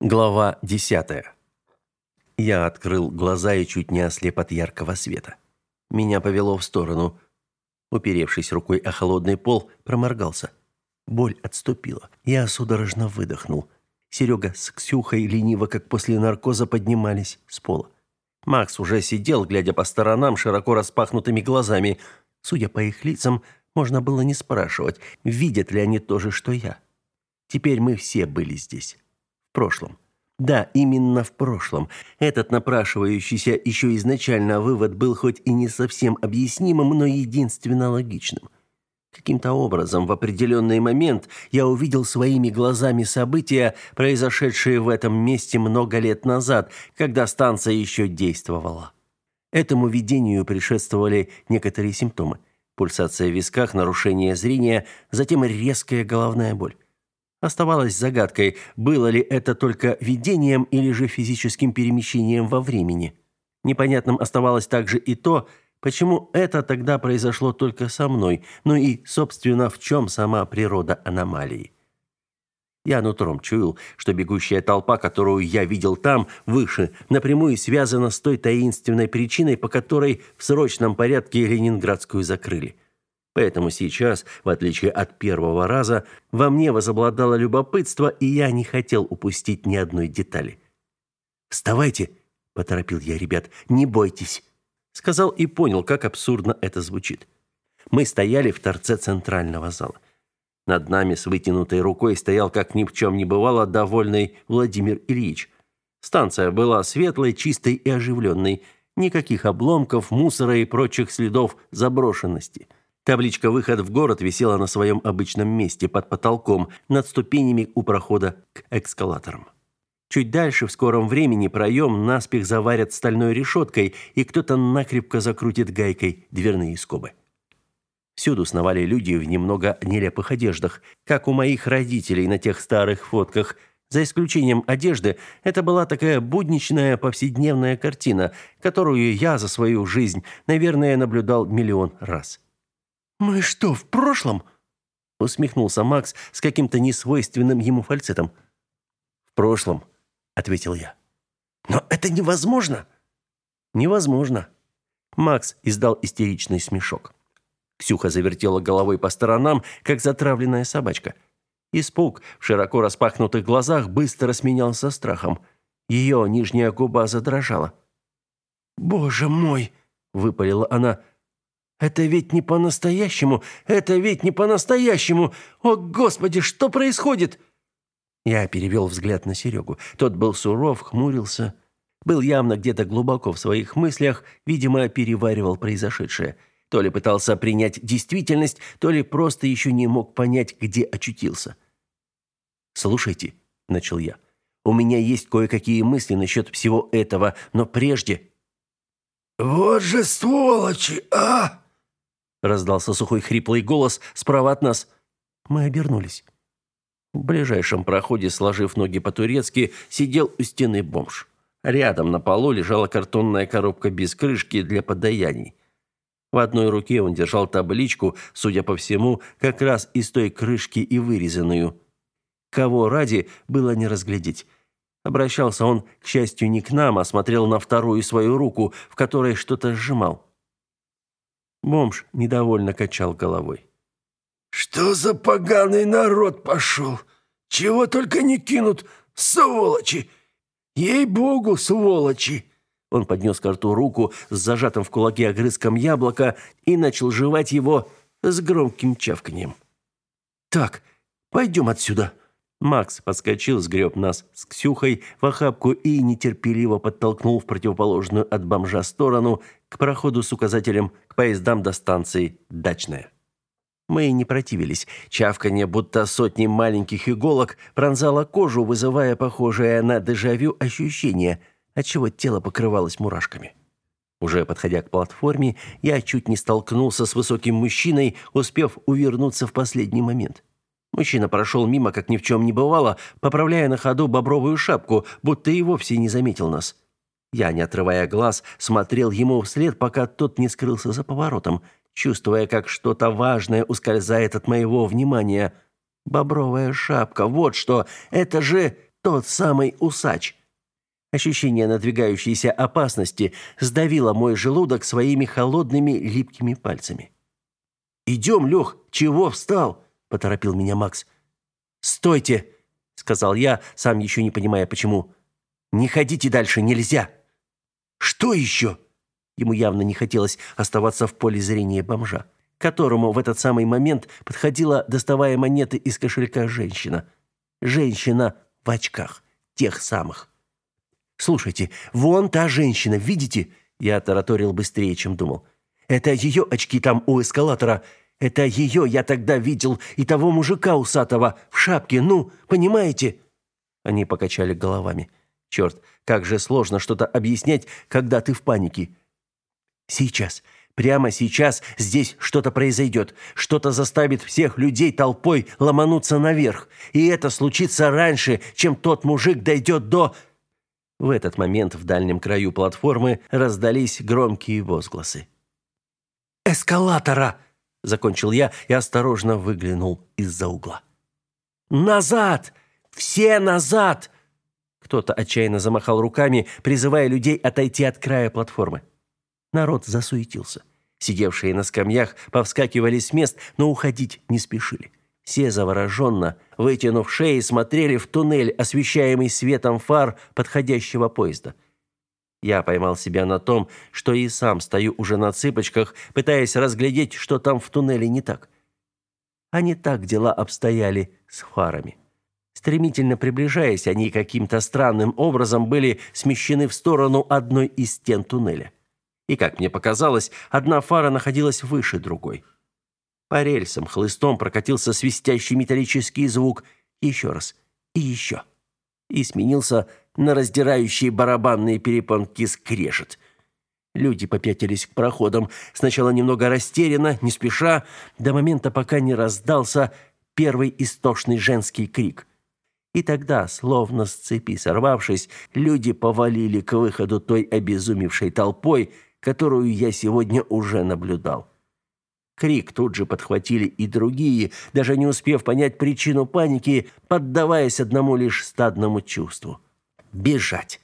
Глава 10. Я открыл глаза и чуть не ослеп от яркого света. Меня повело в сторону. Уперевшись рукой о холодный пол, проморгался. Боль отступила. Я судорожно выдохнул. Серега с Ксюхой лениво, как после наркоза, поднимались с пола. Макс уже сидел, глядя по сторонам широко распахнутыми глазами. Судя по их лицам, можно было не спрашивать, видят ли они то же, что я. Теперь мы все были здесь прошлом. Да, именно в прошлом. Этот напрашивающийся еще изначально вывод был хоть и не совсем объяснимым, но единственно логичным. Каким-то образом в определенный момент я увидел своими глазами события, произошедшие в этом месте много лет назад, когда станция еще действовала. Этому видению предшествовали некоторые симптомы. Пульсация в висках, нарушение зрения, затем резкая головная боль. Оставалось загадкой, было ли это только видением или же физическим перемещением во времени. Непонятным оставалось также и то, почему это тогда произошло только со мной, ну и, собственно, в чем сама природа аномалии. Я нутром чуял, что бегущая толпа, которую я видел там, выше, напрямую связана с той таинственной причиной, по которой в срочном порядке Ленинградскую закрыли. Поэтому сейчас, в отличие от первого раза, во мне возобладало любопытство, и я не хотел упустить ни одной детали. «Вставайте!» – поторопил я ребят. «Не бойтесь!» Сказал и понял, как абсурдно это звучит. Мы стояли в торце центрального зала. Над нами с вытянутой рукой стоял, как ни в чем не бывало, довольный Владимир Ильич. Станция была светлой, чистой и оживленной. Никаких обломков, мусора и прочих следов заброшенности – Табличка «Выход в город» висела на своем обычном месте под потолком, над ступенями у прохода к эскалаторам. Чуть дальше в скором времени проем наспех заварят стальной решеткой, и кто-то накрепко закрутит гайкой дверные скобы. Всюду сновали люди в немного нелепых одеждах, как у моих родителей на тех старых фотках. За исключением одежды, это была такая будничная повседневная картина, которую я за свою жизнь, наверное, наблюдал миллион раз. «Мы что, в прошлом?» усмехнулся Макс с каким-то несвойственным ему фальцетом. «В прошлом», — ответил я. «Но это невозможно!» «Невозможно!» Макс издал истеричный смешок. Ксюха завертела головой по сторонам, как затравленная собачка. Испуг в широко распахнутых глазах быстро сменялся страхом. Ее нижняя губа задрожала. «Боже мой!» — выпалила она. Это ведь не по-настоящему. Это ведь не по-настоящему. О, господи, что происходит? Я перевел взгляд на Серегу. Тот был суров, хмурился, был явно где-то глубоко в своих мыслях, видимо, переваривал произошедшее. То ли пытался принять действительность, то ли просто еще не мог понять, где очутился. Слушайте, начал я. У меня есть кое-какие мысли насчет всего этого, но прежде Вот же сволочи, а! Раздался сухой хриплый голос справа от нас. Мы обернулись. В ближайшем проходе, сложив ноги по-турецки, сидел у стены бомж. Рядом на полу лежала картонная коробка без крышки для подаяний. В одной руке он держал табличку, судя по всему, как раз из той крышки и вырезанную. Кого ради было не разглядеть. Обращался он, к счастью, не к нам, а смотрел на вторую свою руку, в которой что-то сжимал. Бомж недовольно качал головой. «Что за поганый народ пошел? Чего только не кинут, сволочи! Ей-богу, сволочи!» Он поднес к рту руку с зажатым в кулаке огрызком яблока и начал жевать его с громким чавканьем. «Так, пойдем отсюда!» Макс подскочил, сгреб нас с Ксюхой в охапку и нетерпеливо подтолкнул в противоположную от бомжа сторону к проходу с указателем к поездам до станции «Дачная». Мы не противились. Чавканье, будто сотни маленьких иголок, пронзало кожу, вызывая похожее на дежавю ощущение, отчего тело покрывалось мурашками. Уже подходя к платформе, я чуть не столкнулся с высоким мужчиной, успев увернуться в последний момент. Мужчина прошел мимо, как ни в чем не бывало, поправляя на ходу бобровую шапку, будто и вовсе не заметил нас. Я, не отрывая глаз, смотрел ему вслед, пока тот не скрылся за поворотом, чувствуя, как что-то важное ускользает от моего внимания. Бобровая шапка, вот что! Это же тот самый усач. Ощущение надвигающейся опасности сдавило мой желудок своими холодными липкими пальцами. «Идем, Лех, чего встал?» – поторопил меня Макс. «Стойте!» – сказал я, сам еще не понимая почему. «Не ходите дальше, нельзя!» «Что еще?» Ему явно не хотелось оставаться в поле зрения бомжа, которому в этот самый момент подходила, доставая монеты из кошелька женщина. Женщина в очках, тех самых. Слушайте, вон та женщина, видите? Я тараторил быстрее, чем думал. Это ее очки там у эскалатора. Это ее я тогда видел и того мужика усатого в шапке. Ну, понимаете? Они покачали головами. Черт, как же сложно что-то объяснять, когда ты в панике. Сейчас, прямо сейчас здесь что-то произойдет. Что-то заставит всех людей толпой ломануться наверх. И это случится раньше, чем тот мужик дойдет до в этот момент в дальнем краю платформы раздались громкие возгласы. «Эскалатора!» – закончил я и осторожно выглянул из-за угла. «Назад! Все назад!» Кто-то отчаянно замахал руками, призывая людей отойти от края платформы. Народ засуетился. Сидевшие на скамьях повскакивали с мест, но уходить не спешили. Все завороженно, вытянув шеи, смотрели в туннель, освещаемый светом фар подходящего поезда. Я поймал себя на том, что и сам стою уже на цыпочках, пытаясь разглядеть, что там в туннеле не так. А не так дела обстояли с фарами. Стремительно приближаясь, они каким-то странным образом были смещены в сторону одной из стен туннеля. И, как мне показалось, одна фара находилась выше другой. По рельсам хлыстом прокатился свистящий металлический звук. Еще раз. И еще. И сменился на раздирающие барабанные перепонки скрежет. Люди попятились к проходам, сначала немного растерянно, не спеша, до момента, пока не раздался первый истошный женский крик. И тогда, словно с цепи сорвавшись, люди повалили к выходу той обезумевшей толпой, которую я сегодня уже наблюдал. Крик тут же подхватили и другие, даже не успев понять причину паники, поддаваясь одному лишь стадному чувству бежать.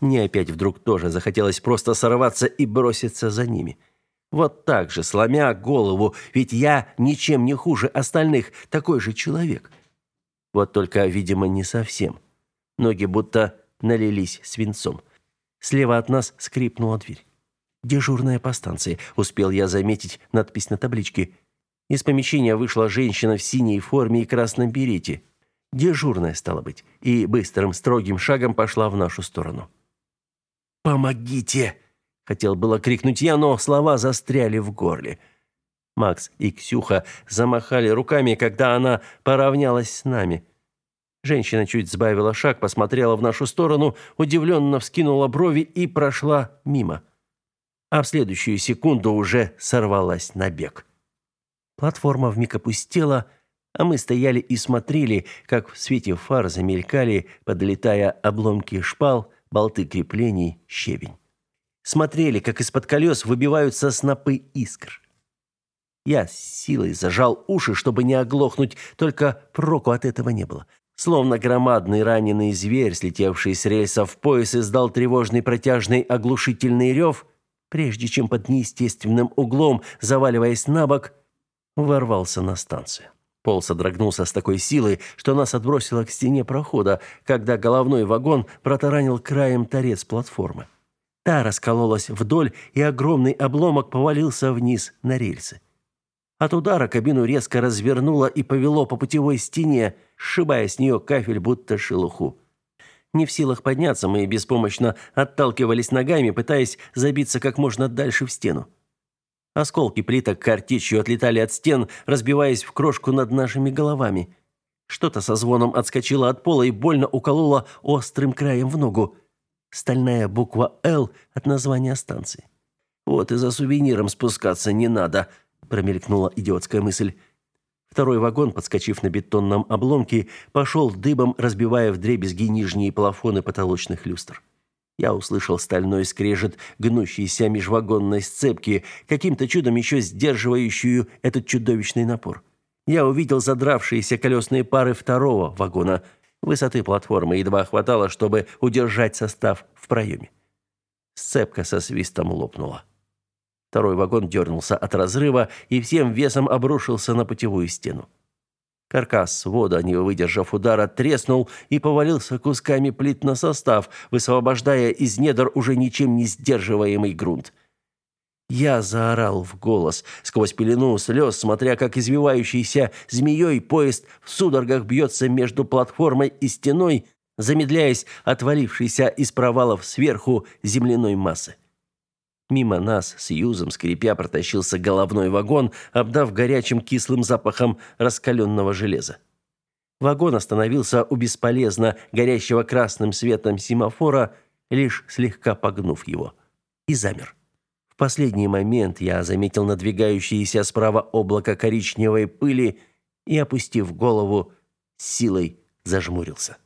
Мне опять вдруг тоже захотелось просто сорваться и броситься за ними. Вот так же, сломя голову, ведь я ничем не хуже остальных, такой же человек. Вот только, видимо, не совсем. Ноги будто налились свинцом. Слева от нас скрипнула дверь. Дежурная по станции. Успел я заметить надпись на табличке. Из помещения вышла женщина в синей форме и красном берете. Дежурная стала быть, и быстрым строгим шагом пошла в нашу сторону. Помогите, хотел было крикнуть я, но слова застряли в горле. Макс и Ксюха замахали руками, когда она поравнялась с нами. Женщина чуть сбавила шаг, посмотрела в нашу сторону, удивленно вскинула брови и прошла мимо а в следующую секунду уже сорвалась на бег. Платформа вмиг опустела, а мы стояли и смотрели, как в свете фар замелькали, подлетая обломки шпал, болты креплений, щебень. Смотрели, как из-под колес выбиваются снопы искр. Я с силой зажал уши, чтобы не оглохнуть, только проку от этого не было. Словно громадный раненый зверь, слетевший с рельса в пояс, издал тревожный протяжный оглушительный рев — прежде чем под неестественным углом, заваливаясь на бок, ворвался на станцию. Пол содрогнулся с такой силой, что нас отбросило к стене прохода, когда головной вагон протаранил краем торец платформы. Та раскололась вдоль, и огромный обломок повалился вниз на рельсы. От удара кабину резко развернуло и повело по путевой стене, сшибая с нее кафель будто шелуху. Не в силах подняться, мы беспомощно отталкивались ногами, пытаясь забиться как можно дальше в стену. Осколки плиток картечью отлетали от стен, разбиваясь в крошку над нашими головами. Что-то со звоном отскочило от пола и больно укололо острым краем в ногу. Стальная буква «Л» от названия станции. «Вот и за сувениром спускаться не надо», — промелькнула идиотская мысль. Второй вагон, подскочив на бетонном обломке, пошел дыбом, разбивая вдребезги нижние плафоны потолочных люстр. Я услышал стальной скрежет гнущейся межвагонной сцепки, каким-то чудом еще сдерживающую этот чудовищный напор. Я увидел задравшиеся колесные пары второго вагона. Высоты платформы едва хватало, чтобы удержать состав в проеме. Сцепка со свистом лопнула. Второй вагон дернулся от разрыва и всем весом обрушился на путевую стену. Каркас свода, не выдержав удара, треснул и повалился кусками плит на состав, высвобождая из недр уже ничем не сдерживаемый грунт. Я заорал в голос, сквозь пелену слез, смотря как извивающийся змеей поезд в судорогах бьется между платформой и стеной, замедляясь отвалившейся из провалов сверху земляной массы. Мимо нас с Юзом, скрипя, протащился головной вагон, обдав горячим кислым запахом раскаленного железа. Вагон остановился у бесполезно горящего красным светом семафора, лишь слегка погнув его, и замер. В последний момент я заметил надвигающееся справа облако коричневой пыли и, опустив голову, силой зажмурился.